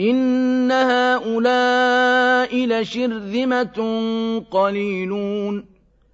إِنَّ هَٰؤُلَاءِ لَشِرْذِمَةٌ قَلِيلُونَ